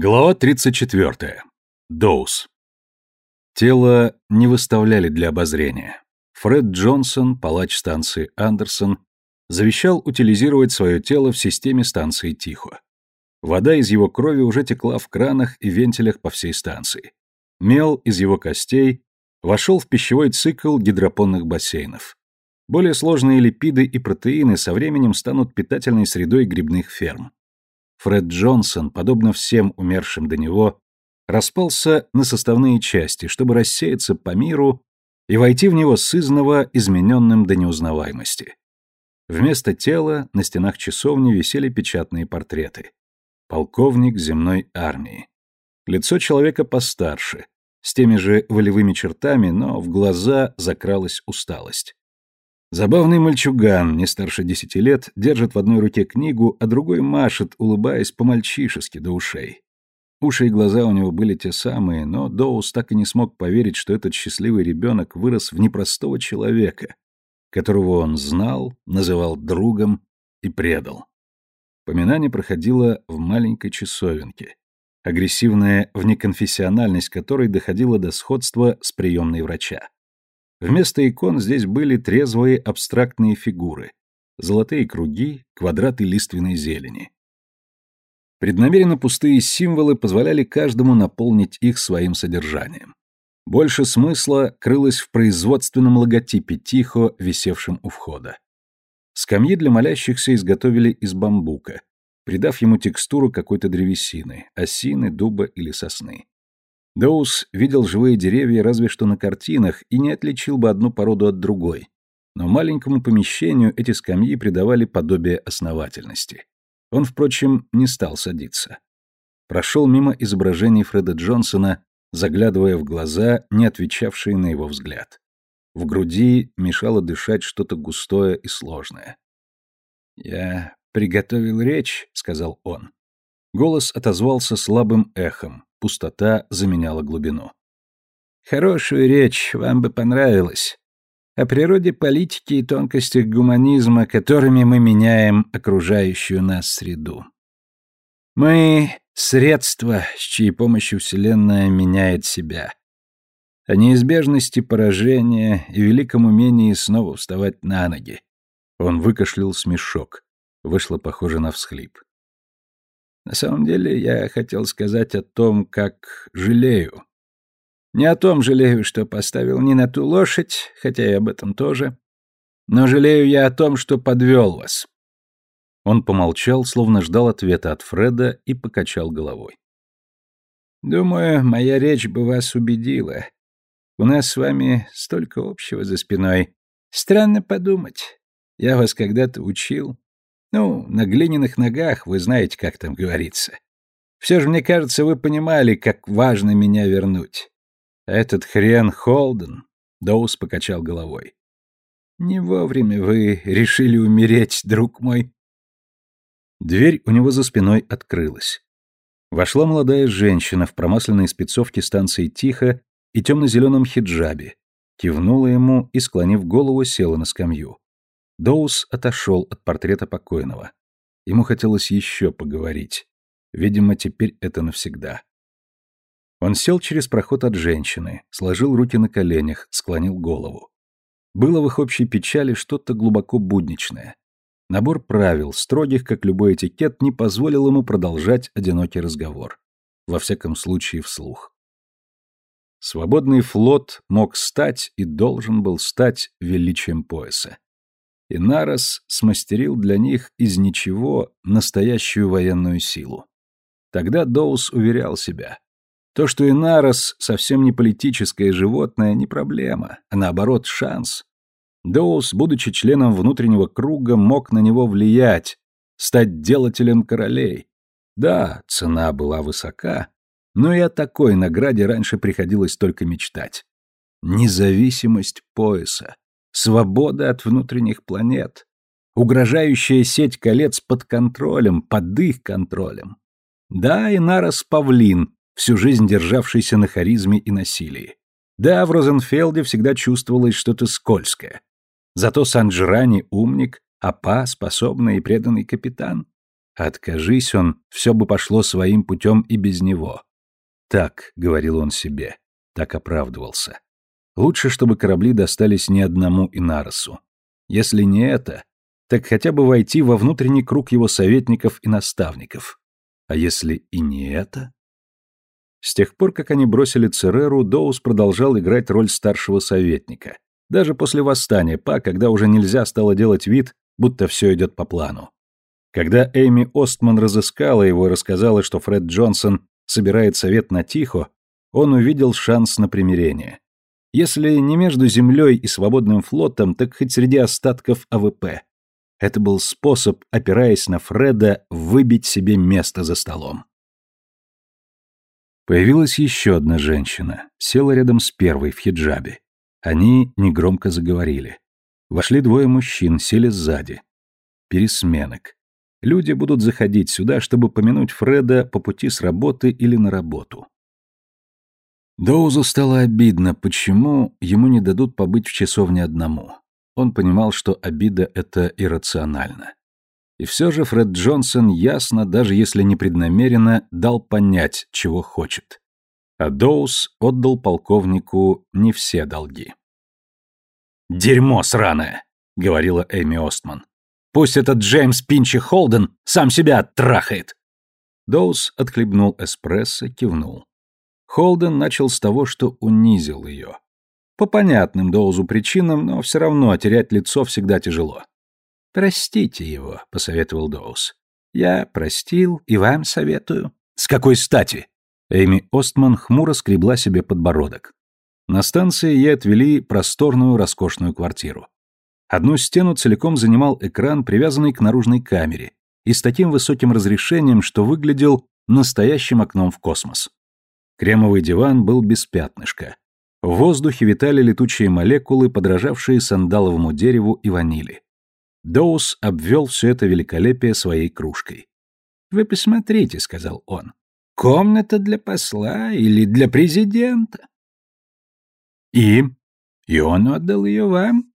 Глава 34. Доус. Тело не выставляли для обозрения. Фред Джонсон, палач станции Андерсон, завещал утилизировать свое тело в системе станции Тихо. Вода из его крови уже текла в кранах и вентилях по всей станции. Мел из его костей вошел в пищевой цикл гидропонных бассейнов. Более сложные липиды и протеины со временем станут питательной средой грибных ферм. Фред Джонсон, подобно всем умершим до него, распался на составные части, чтобы рассеяться по миру и войти в него сызново измененным до неузнаваемости. Вместо тела на стенах часовни висели печатные портреты. Полковник земной армии. Лицо человека постарше, с теми же волевыми чертами, но в глаза закралась усталость. Забавный мальчуган, не старше десяти лет, держит в одной руке книгу, а другой машет, улыбаясь по-мальчишески до ушей. Уши и глаза у него были те самые, но Доус так и не смог поверить, что этот счастливый ребенок вырос в непростого человека, которого он знал, называл другом и предал. Поминание проходило в маленькой часовенке, агрессивная внеконфессиональность которой доходила до сходства с приемной врача. Вместо икон здесь были трезвые абстрактные фигуры, золотые круги, квадраты лиственной зелени. Преднамеренно пустые символы позволяли каждому наполнить их своим содержанием. Больше смысла крылось в производственном логотипе Тихо, висевшем у входа. Скамьи для молящихся изготовили из бамбука, придав ему текстуру какой-то древесины, осины, дуба или сосны. Доус видел живые деревья разве что на картинах и не отличил бы одну породу от другой. Но маленькому помещению эти скамьи придавали подобие основательности. Он, впрочем, не стал садиться. Прошел мимо изображений Фреда Джонсона, заглядывая в глаза, не отвечавшие на его взгляд. В груди мешало дышать что-то густое и сложное. «Я приготовил речь», — сказал он. Голос отозвался слабым эхом, пустота заменяла глубину. «Хорошую речь, вам бы понравилось. О природе политики и тонкостях гуманизма, которыми мы меняем окружающую нас среду. Мы — средства, с чьей помощью Вселенная меняет себя. О неизбежности поражения и великом умении снова вставать на ноги. Он выкашлял смешок. Вышло похоже на всхлип. На самом деле я хотел сказать о том, как жалею. Не о том жалею, что поставил не на ту лошадь, хотя и об этом тоже. Но жалею я о том, что подвел вас. Он помолчал, словно ждал ответа от Фреда и покачал головой. Думаю, моя речь бы вас убедила. У нас с вами столько общего за спиной. Странно подумать. Я вас когда-то учил. Ну, на глиняных ногах, вы знаете, как там говорится. Все же, мне кажется, вы понимали, как важно меня вернуть. Этот хрен Холден, Доус покачал головой. Не вовремя вы решили умереть, друг мой. Дверь у него за спиной открылась. Вошла молодая женщина в промасленной спецовке станции «Тихо» и темно-зеленом хиджабе, кивнула ему и, склонив голову, села на скамью. Доус отошел от портрета покойного. Ему хотелось еще поговорить. Видимо, теперь это навсегда. Он сел через проход от женщины, сложил руки на коленях, склонил голову. Было в их общей печали что-то глубоко будничное. Набор правил, строгих, как любой этикет, не позволил ему продолжать одинокий разговор. Во всяком случае, вслух. Свободный флот мог стать и должен был стать величием пояса. Инарос смастерил для них из ничего настоящую военную силу. Тогда Доус уверял себя. То, что Инарос совсем не политическое животное, не проблема, а наоборот шанс. Доус, будучи членом внутреннего круга, мог на него влиять, стать делателем королей. Да, цена была высока, но и о такой награде раньше приходилось только мечтать. Независимость пояса. Свобода от внутренних планет. Угрожающая сеть колец под контролем, под их контролем. Да, и Нарос Павлин, всю жизнь державшийся на харизме и насилии. Да, в Розенфелде всегда чувствовалось что-то скользкое. Зато Санджирани умник, Апа способный и преданный капитан. Откажись он, все бы пошло своим путем и без него. Так, — говорил он себе, — так оправдывался. Лучше, чтобы корабли достались не одному Инаросу. Если не это, так хотя бы войти во внутренний круг его советников и наставников. А если и не это? С тех пор, как они бросили Цереру, Доус продолжал играть роль старшего советника. Даже после восстания Па, когда уже нельзя стало делать вид, будто все идет по плану. Когда Эйми Остман разыскала его и рассказала, что Фред Джонсон собирает совет на Тихо, он увидел шанс на примирение. Если не между землей и свободным флотом, так хоть среди остатков АВП. Это был способ, опираясь на Фреда, выбить себе место за столом. Появилась еще одна женщина, села рядом с первой в хиджабе. Они негромко заговорили. Вошли двое мужчин, сели сзади. Пересменок. Люди будут заходить сюда, чтобы помянуть Фреда по пути с работы или на работу. Доузу стало обидно, почему ему не дадут побыть в часовне одному. Он понимал, что обида — это иррационально. И все же Фред Джонсон ясно, даже если не преднамеренно, дал понять, чего хочет. А Доус отдал полковнику не все долги. «Дерьмо сраное!» — говорила Эми Остман. «Пусть этот Джеймс Пинчи Холден сам себя трахает!» Доус отхлебнул эспрессо, кивнул. Холден начал с того, что унизил ее. По понятным Доузу причинам, но все равно терять лицо всегда тяжело. «Простите его», — посоветовал Доуз. «Я простил и вам советую». «С какой стати?» Эми Остман хмуро скребла себе подбородок. На станции ей отвели просторную, роскошную квартиру. Одну стену целиком занимал экран, привязанный к наружной камере, и с таким высоким разрешением, что выглядел настоящим окном в космос. Кремовый диван был без пятнышка. В воздухе витали летучие молекулы, подражавшие сандаловому дереву и ванили. Доус обвел все это великолепие своей кружкой. «Вы посмотрите», — сказал он. «Комната для посла или для президента?» «И?» «И он отдал ее вам?»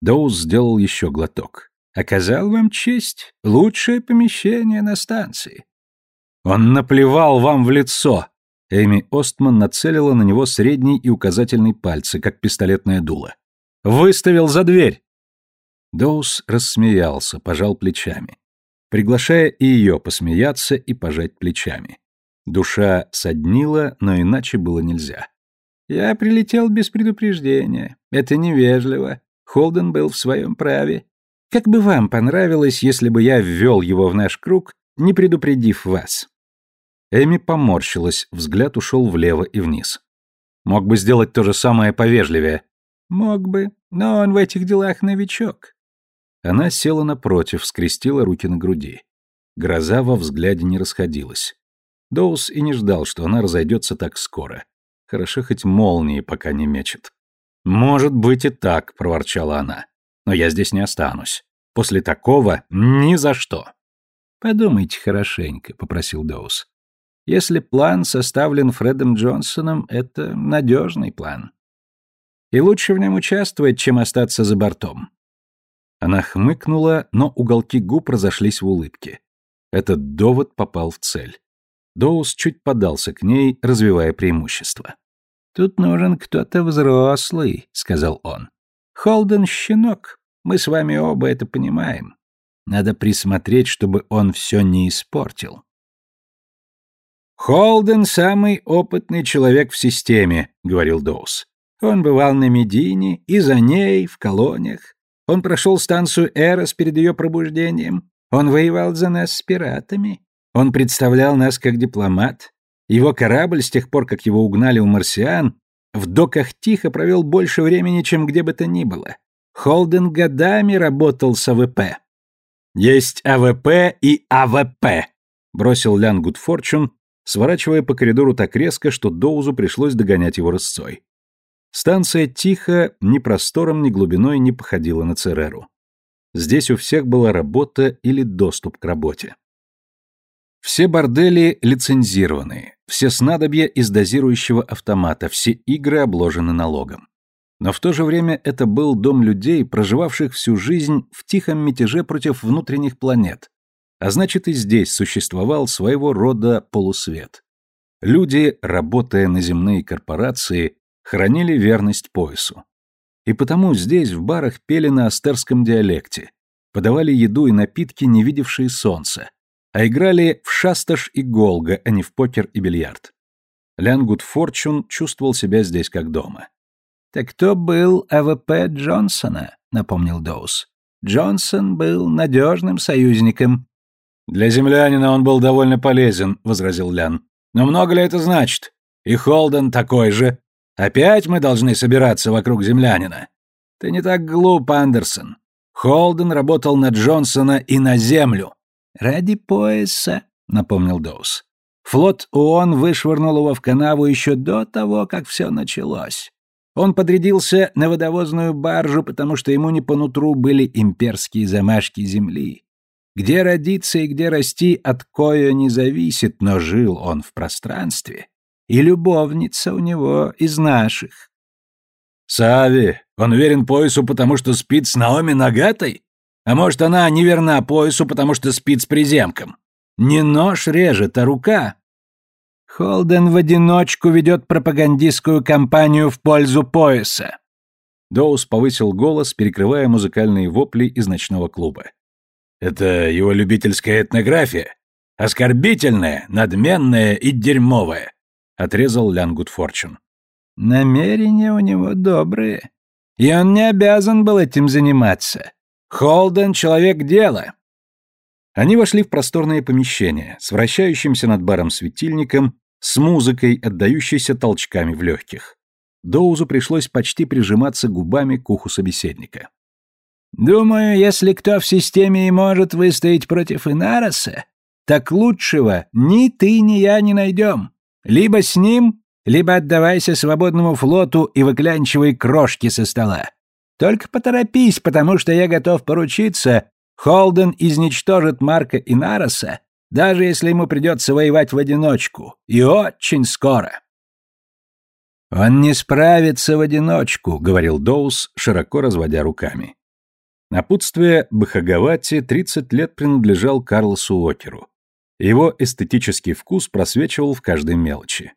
Доус сделал еще глоток. «Оказал вам честь. Лучшее помещение на станции». «Он наплевал вам в лицо!» Эми Остман нацелила на него средний и указательный пальцы, как пистолетное дуло. «Выставил за дверь!» Доус рассмеялся, пожал плечами, приглашая и ее посмеяться и пожать плечами. Душа соднила, но иначе было нельзя. «Я прилетел без предупреждения. Это невежливо. Холден был в своем праве. Как бы вам понравилось, если бы я ввел его в наш круг, не предупредив вас?» Эми поморщилась, взгляд ушел влево и вниз. Мог бы сделать то же самое повежливее. Мог бы, но он в этих делах новичок. Она села напротив, скрестила руки на груди. Гроза во взгляде не расходилась. Доус и не ждал, что она разойдется так скоро. Хорошо хоть молнии пока не мечет. «Может быть и так», — проворчала она. «Но я здесь не останусь. После такого ни за что». «Подумайте хорошенько», — попросил Доус. Если план составлен Фредом Джонсоном, это надежный план. И лучше в нем участвовать, чем остаться за бортом. Она хмыкнула, но уголки губ разошлись в улыбке. Этот довод попал в цель. Доус чуть подался к ней, развивая преимущество. «Тут нужен кто-то взрослый», — сказал он. «Холден — щенок. Мы с вами оба это понимаем. Надо присмотреть, чтобы он все не испортил». «Холден — самый опытный человек в системе», — говорил Доус. «Он бывал на Медине и за ней, в колониях. Он прошел станцию Эрос перед ее пробуждением. Он воевал за нас с пиратами. Он представлял нас как дипломат. Его корабль, с тех пор, как его угнали у марсиан, в доках тихо провел больше времени, чем где бы то ни было. Холден годами работал с АВП. «Есть АВП и АВП», — бросил Лян Гудфорчун, сворачивая по коридору так резко, что Доузу пришлось догонять его рысцой. Станция Тихо, ни простором, ни глубиной не походила на Цереру. Здесь у всех была работа или доступ к работе. Все бордели лицензированы, все снадобья из дозирующего автомата, все игры обложены налогом. Но в то же время это был дом людей, проживавших всю жизнь в тихом мятеже против внутренних планет, А значит, и здесь существовал своего рода полусвет. Люди, работая на земные корпорации, хранили верность поясу. И потому здесь в барах пели на астерском диалекте, подавали еду и напитки, не видевшие солнца, а играли в шасташ и голга, а не в покер и бильярд. Лян Гудфорчун чувствовал себя здесь как дома. «Так кто был АВП Джонсона?» — напомнил Доус. «Джонсон был надежным союзником». «Для землянина он был довольно полезен», — возразил Лян. «Но много ли это значит? И Холден такой же. Опять мы должны собираться вокруг землянина. Ты не так глуп, Андерсон. Холден работал на Джонсона и на землю. Ради пояса, напомнил Доус. Флот ООН вышвырнул его в канаву еще до того, как все началось. Он подрядился на водовозную баржу, потому что ему не по нутру были имперские замашки земли. Где родиться и где расти от кое не зависит, но жил он в пространстве, и любовница у него из наших. Сави, он верен поясу, потому что спит с Наоми Нагатой? А может, она не верна поясу, потому что спит с приземком? Не нож режет, а рука. Холден в одиночку ведет пропагандистскую кампанию в пользу пояса. Доус повысил голос, перекрывая музыкальные вопли из ночного клуба. Это его любительская этнография. Оскорбительная, надменная и дерьмовая отрезал Лянгут Форчун. Намерения у него добрые. И он не обязан был этим заниматься. Холден — человек дела. Они вошли в просторное помещение с вращающимся над баром светильником, с музыкой, отдающейся толчками в легких. Доузу пришлось почти прижиматься губами к уху собеседника. «Думаю, если кто в системе и может выстоять против Инароса, так лучшего ни ты, ни я не найдем. Либо с ним, либо отдавайся свободному флоту и выклянчивай крошки со стола. Только поторопись, потому что я готов поручиться, Холден изничтожит Марка и Нароса, даже если ему придется воевать в одиночку, и очень скоро. «Он не справится в одиночку», — говорил Доус, широко разводя руками. Напутствие Бахагавати 30 лет принадлежал Карлосу Океру, его эстетический вкус просвечивал в каждой мелочи.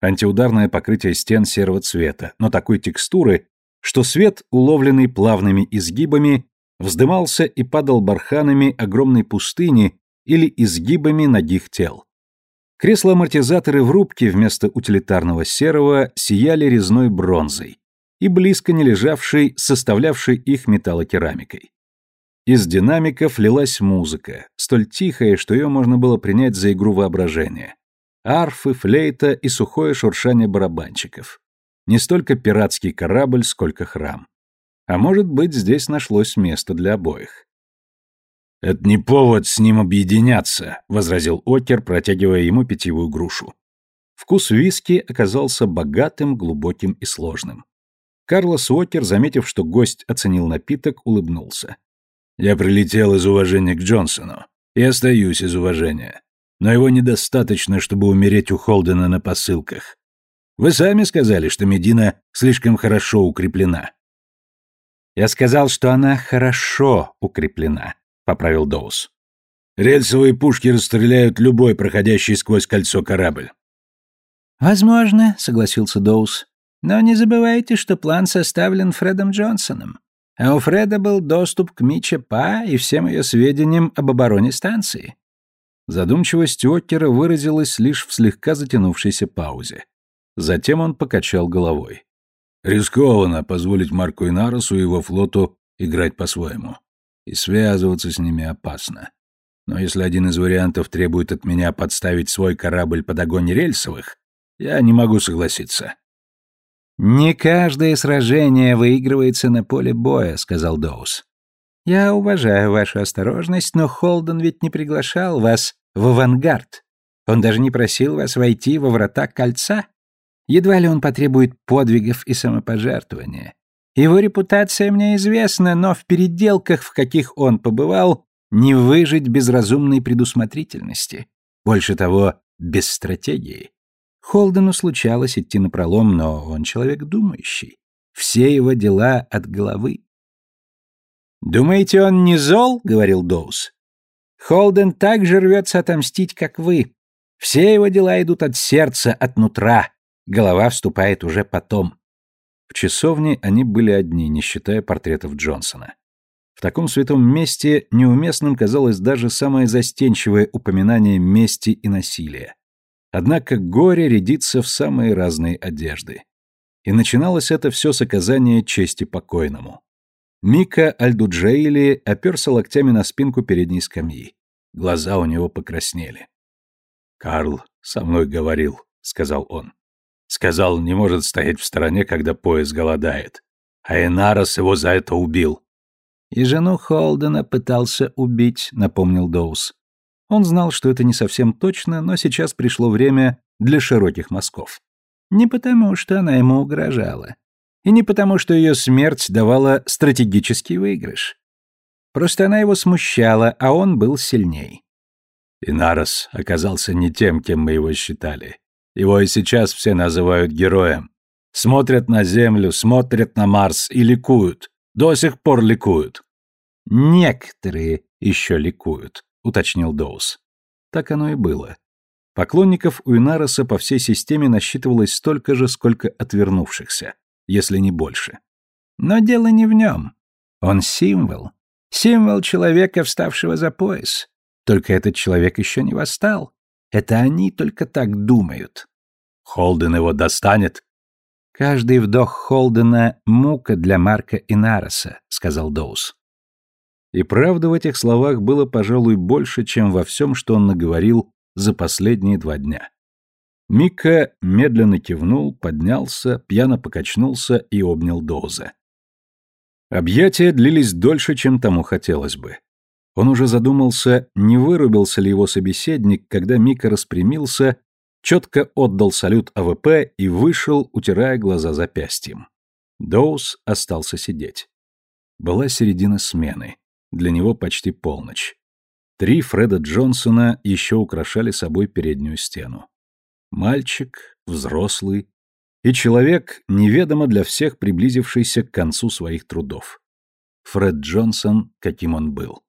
Антиударное покрытие стен серого цвета, но такой текстуры, что свет, уловленный плавными изгибами, вздымался и падал барханами огромной пустыни или изгибами ногих тел. Кресла-амортизаторы в рубке вместо утилитарного серого сияли резной бронзой и близко не лежавшей, составлявшей их металлокерамикой. Из динамиков лилась музыка, столь тихая, что ее можно было принять за игру воображения. Арфы, флейта и сухое шуршание барабанчиков. Не столько пиратский корабль, сколько храм. А может быть, здесь нашлось место для обоих. «Это не повод с ним объединяться», — возразил Окер, протягивая ему питьевую грушу. Вкус виски оказался богатым, глубоким и сложным. Карлос Уокер, заметив, что гость оценил напиток, улыбнулся. Я прилетел из уважения к Джонсону. И остаюсь из уважения. Но его недостаточно, чтобы умереть у Холдена на посылках. Вы сами сказали, что Медина слишком хорошо укреплена. Я сказал, что она хорошо укреплена, поправил Доус. Рельсовые пушки расстреляют любой проходящий сквозь кольцо корабль. Возможно, согласился Доус. Но не забывайте, что план составлен Фредом Джонсоном. А у Фреда был доступ к Миче Па и всем ее сведениям об обороне станции. Задумчивость Оккера выразилась лишь в слегка затянувшейся паузе. Затем он покачал головой. Рискованно позволить Марку Инаросу и его флоту играть по-своему. И связываться с ними опасно. Но если один из вариантов требует от меня подставить свой корабль под огонь рельсовых, я не могу согласиться. «Не каждое сражение выигрывается на поле боя», — сказал Доус. «Я уважаю вашу осторожность, но Холден ведь не приглашал вас в авангард. Он даже не просил вас войти во врата кольца. Едва ли он потребует подвигов и самопожертвования. Его репутация мне известна, но в переделках, в каких он побывал, не выжить без разумной предусмотрительности. Больше того, без стратегии. Холдену случалось идти на пролом, но он человек думающий. Все его дела от головы. «Думаете, он не зол?» — говорил Доус. Холден так же рвется отомстить, как вы. Все его дела идут от сердца, от нутра. Голова вступает уже потом. В часовне они были одни, не считая портретов Джонсона. В таком святом месте неуместным казалось даже самое застенчивое упоминание мести и насилия. Однако горе рядится в самые разные одежды. И начиналось это все с оказания чести покойному. Мика Альдуджейли оперся локтями на спинку передней скамьи. Глаза у него покраснели. «Карл со мной говорил», — сказал он. Сказал, не может стоять в стороне, когда поезд голодает. А Энарос его за это убил. «И жену Холдена пытался убить», — напомнил Доус. Он знал, что это не совсем точно, но сейчас пришло время для широких мазков. Не потому, что она ему угрожала. И не потому, что ее смерть давала стратегический выигрыш. Просто она его смущала, а он был сильней. Инарос оказался не тем, кем мы его считали. Его и сейчас все называют героем. Смотрят на Землю, смотрят на Марс и ликуют. До сих пор ликуют. Некоторые еще ликуют, уточнил Доус. Так оно и было. Поклонников у Инароса по всей системе насчитывалось столько же, сколько отвернувшихся, если не больше. Но дело не в нем. Он символ. Символ человека, вставшего за пояс. Только этот человек еще не восстал. Это они только так думают. Холден его достанет? Каждый вдох Холдена — мука для Марка Инароса, сказал Доус. И правда в этих словах было, пожалуй, больше, чем во всем, что он наговорил за последние два дня. Мика медленно кивнул, поднялся, пьяно покачнулся и обнял Доуза. Объятия длились дольше, чем тому хотелось бы. Он уже задумался, не вырубился ли его собеседник, когда Мика распрямился, четко отдал салют АВП и вышел, утирая глаза запястьем. Доус остался сидеть. Была середина смены. Для него почти полночь. Три Фреда Джонсона еще украшали собой переднюю стену. Мальчик, взрослый и человек, неведомо для всех приблизившийся к концу своих трудов. Фред Джонсон, каким он был.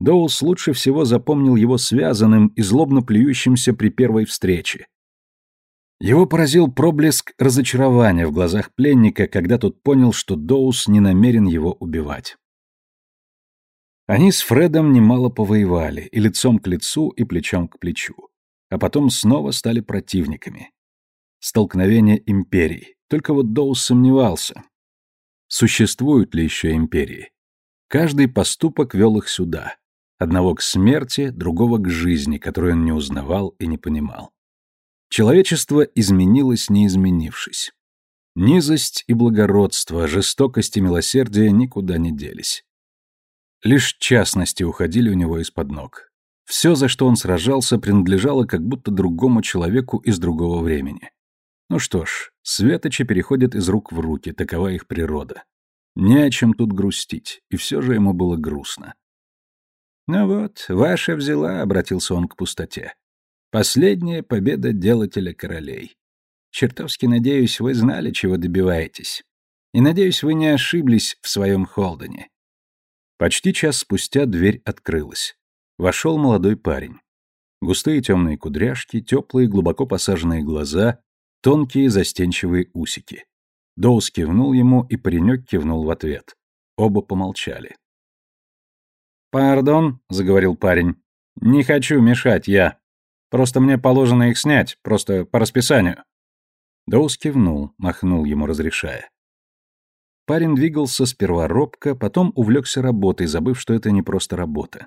Доус лучше всего запомнил его связанным и злобно плюющимся при первой встрече. Его поразил проблеск разочарования в глазах пленника, когда тот понял, что Доус не намерен его убивать. Они с Фредом немало повоевали, и лицом к лицу, и плечом к плечу. А потом снова стали противниками. Столкновение империй. Только вот Доус сомневался. Существуют ли еще империи? Каждый поступок вел их сюда. Одного к смерти, другого к жизни, которую он не узнавал и не понимал. Человечество изменилось, не изменившись. Низость и благородство, жестокость и милосердие никуда не делись. Лишь частности уходили у него из-под ног. Все, за что он сражался, принадлежало как будто другому человеку из другого времени. Ну что ж, светочи переходят из рук в руки, такова их природа. Не о чем тут грустить, и все же ему было грустно. «Ну вот, ваша взяла», — обратился он к пустоте. «Последняя победа делателя королей. Чертовски надеюсь, вы знали, чего добиваетесь. И надеюсь, вы не ошиблись в своем Холдене». Почти час спустя дверь открылась. Вошел молодой парень. Густые темные кудряшки, теплые, глубоко посаженные глаза, тонкие застенчивые усики. Доус кивнул ему, и паренек кивнул в ответ. Оба помолчали. «Пардон», — заговорил парень. «Не хочу мешать я. Просто мне положено их снять, просто по расписанию». Доус кивнул, махнул ему, разрешая. Парень двигался сперва робко, потом увлекся работой, забыв, что это не просто работа.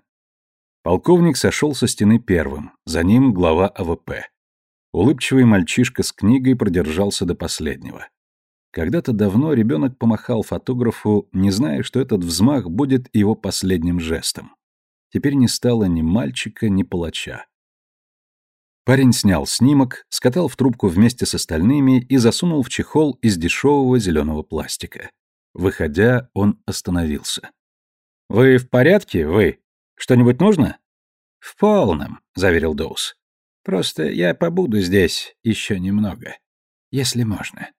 Полковник сошел со стены первым, за ним глава АВП. Улыбчивый мальчишка с книгой продержался до последнего. Когда-то давно ребенок помахал фотографу, не зная, что этот взмах будет его последним жестом. Теперь не стало ни мальчика, ни палача. Парень снял снимок, скатал в трубку вместе с остальными и засунул в чехол из дешевого зеленого пластика. Выходя, он остановился. «Вы в порядке, вы? Что-нибудь нужно?» «В полном», — заверил Доус. «Просто я побуду здесь еще немного, если можно».